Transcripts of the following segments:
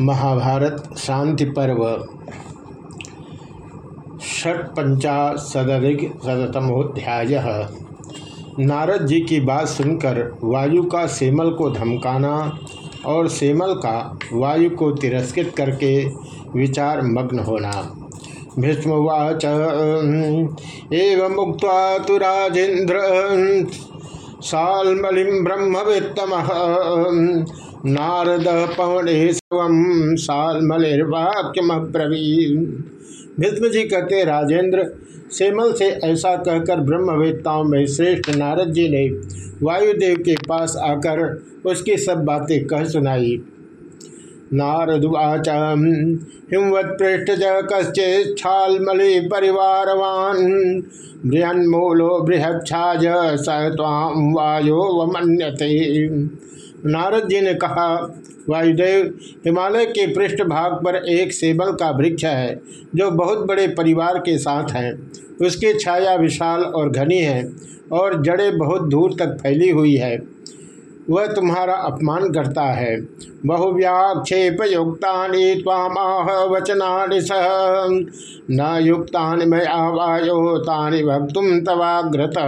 महाभारत शांति पर्व। षटपंचाशदिक शतमोध्याय नारद जी की बात सुनकर वायु का सेमल को धमकाना और सेमल का वायु को तिरस्कृत करके विचार मग्न होना। भीष्मवाच, एवं मुक्त तो राजेन्द्र सालमलिम ब्रह्मवित्तम। नारद पवने स्वम सालमलिर्वाक्यम ब्रवीन भीष्म जी कहते, राजेंद्र सेमल से ऐसा कहकर ब्रह्मवेत्ताओं में श्रेष्ठ नारद जी ने वायुदेव के पास आकर उसकी सब बातें कह सुनाई। नारदुवाच हिमवत पृष्ठज कश्चिच्छालमलि परिवारवान बृहन्मूलो बृहच्छाज स ताम वायो वमन्यते। नारद जी ने कहा, वायुदेव, हिमालय के पृष्ठ भाग पर एक सेबल का वृक्ष है, जो बहुत बड़े परिवार के साथ है। उसकी छाया विशाल और घनी है और जड़ें बहुत दूर तक फैली हुई है। वह तुम्हारा अपमान करता है। बहुव्याक्षेप युक्ता तामाह वचना सह। न युक्ता तानि भक्तुम तवाग्रत।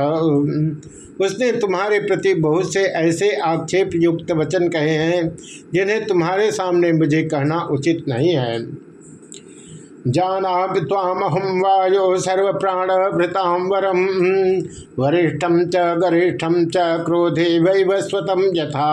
उसने तुम्हारे प्रति बहुत से ऐसे आक्षेप युक्त वचन कहे हैं, जिन्हें तुम्हारे सामने मुझे कहना उचित नहीं है। जाना तामहम वायो सर्व प्राण भृताम वरम वरिष्ठम च गरिष्ठम च क्रोधे वैवस्वतम यथा।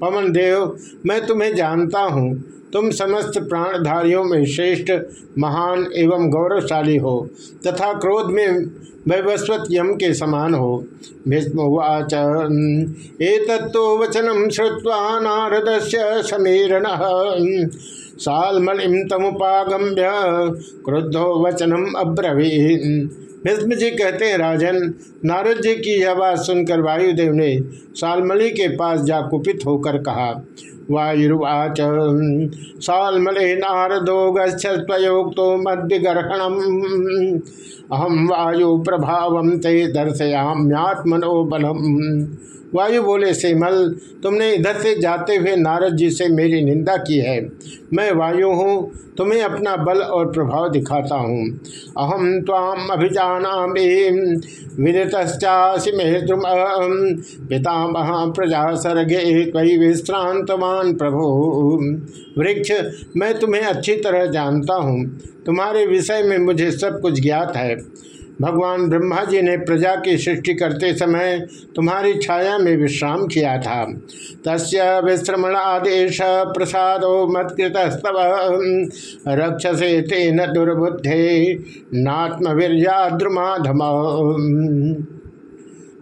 पवन देव मैं तुम्हें जानता हूँ तुम समस्त प्राणधारियों में श्रेष्ठ, महान एवं गौरवशाली हो, तथा क्रोध में वैवस्वत यम के समान हो। भीष्मवाच एतत्तो वचनम श्रुवा नारद से समीरण सालमलिम तमुपागम्य क्रुद्धो वचनम अब्रवीन भीष्म जी कहते हैं, राजन नारद जी की यह बात सुनकर वायुदेव ने सालमली के पास जा कुपित होकर कहा वायुर्वाच सालमले नारदो गयोक्तो मद्यगर्हणम अहम वायु प्रभाव ते दर्शयाम्यात्मनो बलम। वायु बोले सेमल तुमने इधर से जाते हुए नारद जी से मेरी निंदा की है। मैं वायु हूँ, तुम्हें अपना बल और प्रभाव दिखाता हूँ। अहम ताम अभिजाना विदितश्चासी मेद्रुम पितामह प्रजा सर्गे कई विश्रांतमान प्रभु, वृक्ष, मैं तुम्हें अच्छी तरह जानता हूँ। तुम्हारे विषय में मुझे सब कुछ ज्ञात है। भगवान ब्रह्मा जी ने प्रजा की सृष्टि करते समय तुम्हारी छाया में विश्राम किया था। तस् विश्रमण आदेश प्रसादो मत्कृतस्तव। रक्षसे तेन दुर्बुद्धे नात्मवीर्याद्रुमाधम।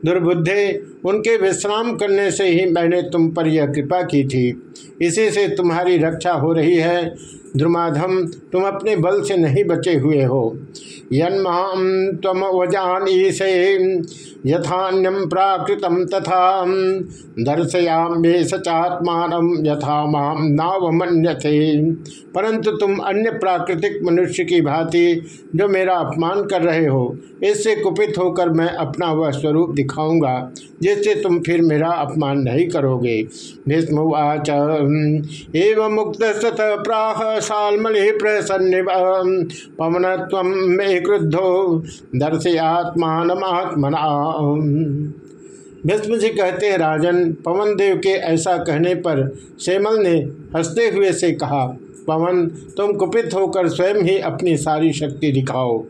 दुर्बुद्धे उनके विश्राम करने से ही मैंने तुम पर यह कृपा की थी। इसी से तुम्हारी रक्षा हो रही है। ध्रुमाधम तुम अपने बल से नहीं बचे हुए हो। यन्माम तम वजानी से यथान्यम प्राकृतम तथा दर्शयाम्ये सचात्मान यथा माम नावमन्यथे परंतु तुम अन्य प्राकृतिक मनुष्य की भांति जो मेरा अपमान कर रहे हो, इससे कुपित होकर मैं अपना वह स्वरूप दिखाऊँगा, जिससे तुम फिर मेरा अपमान नहीं करोगे। भीष्मवाच एवं मुक्त सत प्राह सालमलि प्रसन्न पवन तम मे क्रुद्धो दर्शयात्मान आत्मना भीष्म जी कहते हैं राजन पवन देव के ऐसा कहने पर सेमल ने हँसते हुए से कहा पवन, तुम कुपित होकर स्वयं ही अपनी सारी शक्ति दिखाओ।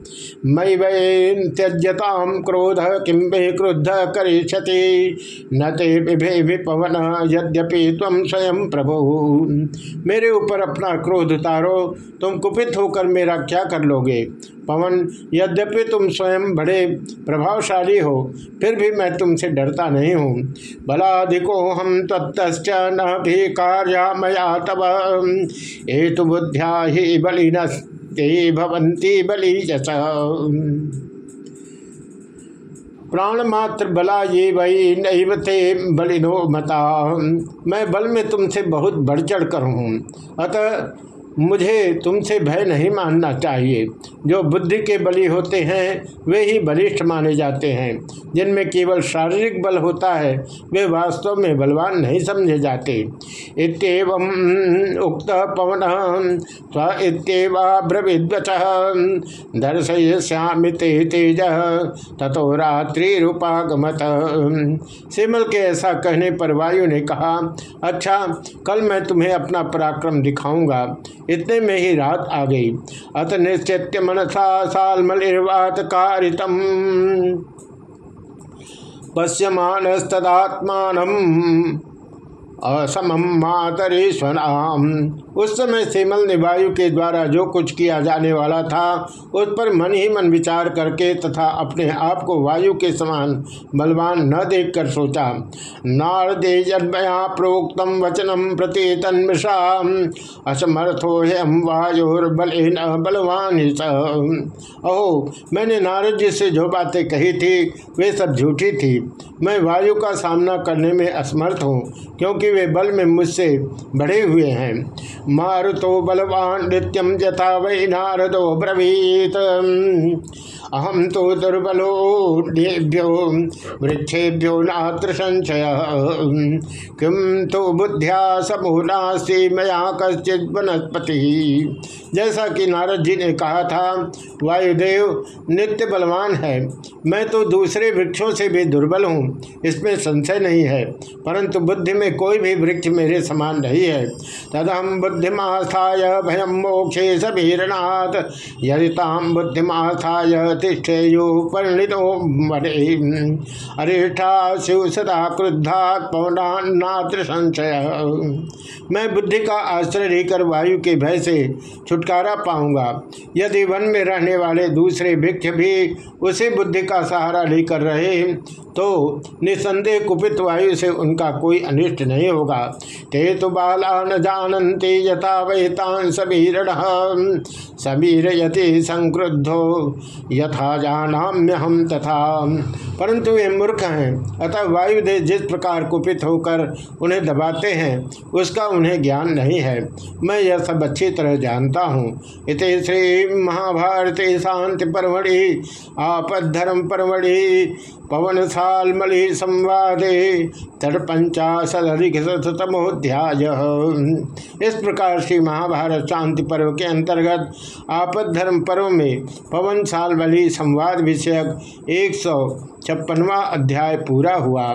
मई वे त्यजता क्रोध किम वे क्रुद्ध विभे पवन, यद्यपि तम स्वयं प्रभु। मेरे ऊपर अपना क्रोध उतारो, तुम कुपित होकर मेरा क्या कर लोगे? पवन, यद्यपि तुम स्वयं बड़े प्रभावशाली हो, फिर भी मैं तुमसे डरता नहीं हूँ। बलाधिको हम तत्च न भी कार्या मया तब हेतु बुद्ध्या ही बलि भवंती बलि प्राण मात्र बला ये वही नहीं थे बलिनो मता। मैं बल में तुमसे बहुत बढ़ चढ़ कर हूँ, अतः मुझे तुमसे भय नहीं मानना चाहिए। जो बुद्धि के बली होते हैं, वे ही बलिष्ठ माने जाते हैं। जिनमें केवल शारीरिक बल होता है, वे वास्तव में बलवान नहीं समझे जाते। इतम उक्त पवन स्व इतवाब्रविद्वच दर्शयश्यामि ते तेज तथो रात्रि रूपागमत। सिमल के ऐसा कहने पर वायु ने कहा अच्छा कल मैं तुम्हें अपना पराक्रम दिखाऊँगा। इतने में ही रात आ गई। अत निश्चित मनसा सालमलिर्वात कारितम। पश्यमानस्तदात्मान असमम मातरेश्वराम उस समय सेमल ने वायु के द्वारा जो कुछ किया जाने वाला था, उस पर मन ही मन विचार करके तथा अपने आप को वायु के समान बलवान न देखकर सोचा। नारदे जन्मया प्रोक्तम वचनम प्रति तन्मृषा असमर्थो हम वायुर्बल बलवान अहो, मैंने नारद जी से जो बातें कही थी, वे सब झूठी थी। मैं वायु का सामना करने में असमर्थ हूँ, क्योंकि वे बल में मुझसे बढ़े हुए हैं। मारुतो बलवान नृत्यम जथा वै नारदो ब्रवीत। अहम तो दुर्बलो देभ्यो वृक्षेभ्यो नात्र संशय किम तो बुद्धिया समूहनास्ति मया कश्चित वनस्पति। जैसा कि नारद जी ने कहा था, वायुदेव नित्य बलवान है। मैं तो दूसरे वृक्षों से भी दुर्बल हूँ, इसमें संशय नहीं है, परंतु बुद्धि में कोई भी वृक्ष मेरे समान नहीं है। तदम बुद्धिमास्थाय भयम मोक्षे सबीरनाथ यदि ताम बुद्धिमास्थाय तिष्ठेयु परिणितो मरे अरिष्ठा शिव सदा क्रुद्धात पवनात्र संशय। मैं बुद्धि का आश्रय लेकर वायु के भय से छुटकारा पाऊँगा। यदि वन में रहने वाले दूसरे वृक्ष भी उसे बुद्धि का सहारा लेकर रहे तो निसंदेह कुपित वायु से उनका कोई अनिष्ट नहीं होगा ते तो बाला न जानते यथा वैतान समीरण समीर यति संक्रुद्धो, यथा जानाम्य हम तथा। परंतु वे मूर्ख हैं, अतः वायुदेव जिस प्रकार कुपित होकर उन्हें दबाते हैं, उसका उन्हें ज्ञान नहीं है। मैं यह सब अच्छी तरह जानता हूँ। इत श्री महाभारत शांति परमढ़ि आपद्धर्म परमढ़ि पवन सालमलि संवादे तटपंचाशतमोध्याय इस प्रकार से महाभारत शांति पर्व के अंतर्गत आपद धर्म पर्व में पवन साल वाली संवाद विषयक एक सौ छप्पनवा अध्याय पूरा हुआ।